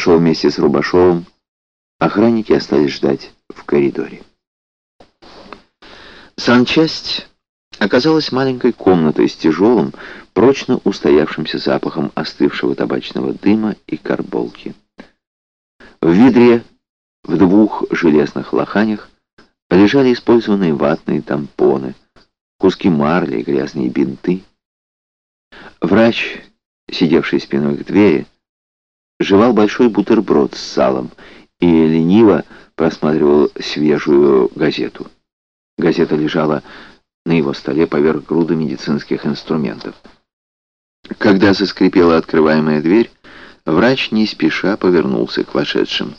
вошел вместе с Рубашовым. Охранники остались ждать в коридоре. Санчасть оказалась маленькой комнатой с тяжелым, прочно устоявшимся запахом остывшего табачного дыма и карболки. В ведре в двух железных лоханях лежали использованные ватные тампоны, куски марли, грязные бинты. Врач, сидевший спиной к двери, жевал большой бутерброд с салом и лениво просматривал свежую газету. Газета лежала на его столе поверх груды медицинских инструментов. Когда заскрипела открываемая дверь, врач не спеша повернулся к вошедшим.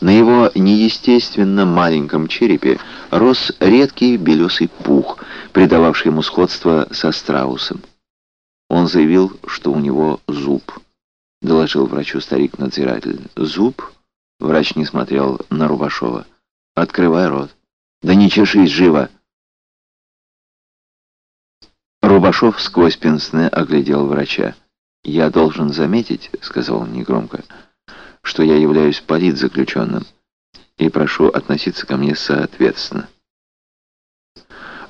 На его неестественно маленьком черепе рос редкий белесый пух, придававший ему сходство со страусом. Он заявил, что у него зуб. Доложил врачу старик-надзиратель. «Зуб?» Врач не смотрел на Рубашова. «Открывай рот». «Да не чешись, живо!» Рубашов сквозь пенсне оглядел врача. «Я должен заметить, — сказал он негромко, — что я являюсь политзаключенным, и прошу относиться ко мне соответственно».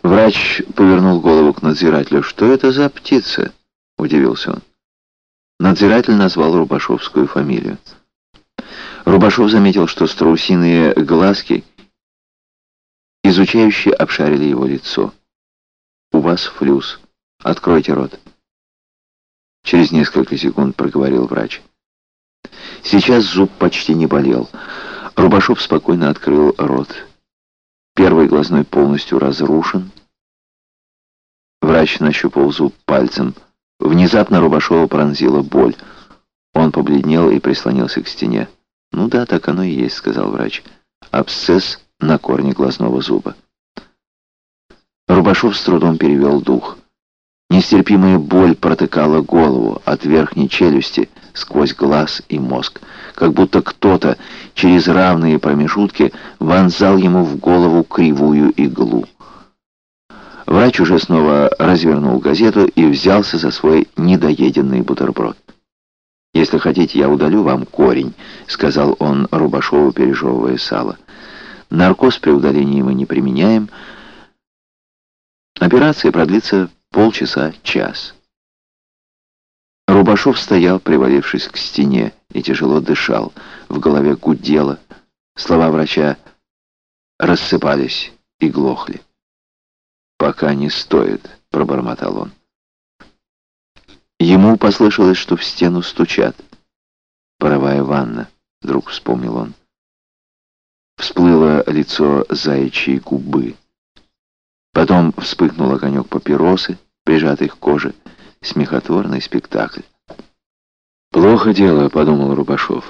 Врач повернул голову к надзирателю. «Что это за птица?» — удивился он. Надзиратель назвал Рубашовскую фамилию. Рубашов заметил, что страусиные глазки изучающие обшарили его лицо. «У вас флюс. Откройте рот». Через несколько секунд проговорил врач. Сейчас зуб почти не болел. Рубашов спокойно открыл рот. Первый глазной полностью разрушен. Врач нащупал зуб пальцем. Внезапно Рубашова пронзила боль. Он побледнел и прислонился к стене. «Ну да, так оно и есть», — сказал врач. «Абсцесс на корне глазного зуба». Рубашов с трудом перевел дух. Нестерпимая боль протыкала голову от верхней челюсти сквозь глаз и мозг, как будто кто-то через равные промежутки вонзал ему в голову кривую иглу. Врач уже снова развернул газету и взялся за свой недоеденный бутерброд. «Если хотите, я удалю вам корень», — сказал он Рубашову, пережевывая сало. «Наркоз при удалении мы не применяем. Операция продлится полчаса-час». Рубашов стоял, привалившись к стене, и тяжело дышал. В голове гудело. Слова врача рассыпались и глохли. «Пока не стоит», — пробормотал он. Ему послышалось, что в стену стучат. «Паровая ванна», — вдруг вспомнил он. Всплыло лицо заячьей губы. Потом вспыхнул огонек папиросы, прижатый к коже. Смехотворный спектакль. «Плохо дело», — подумал Рубашов.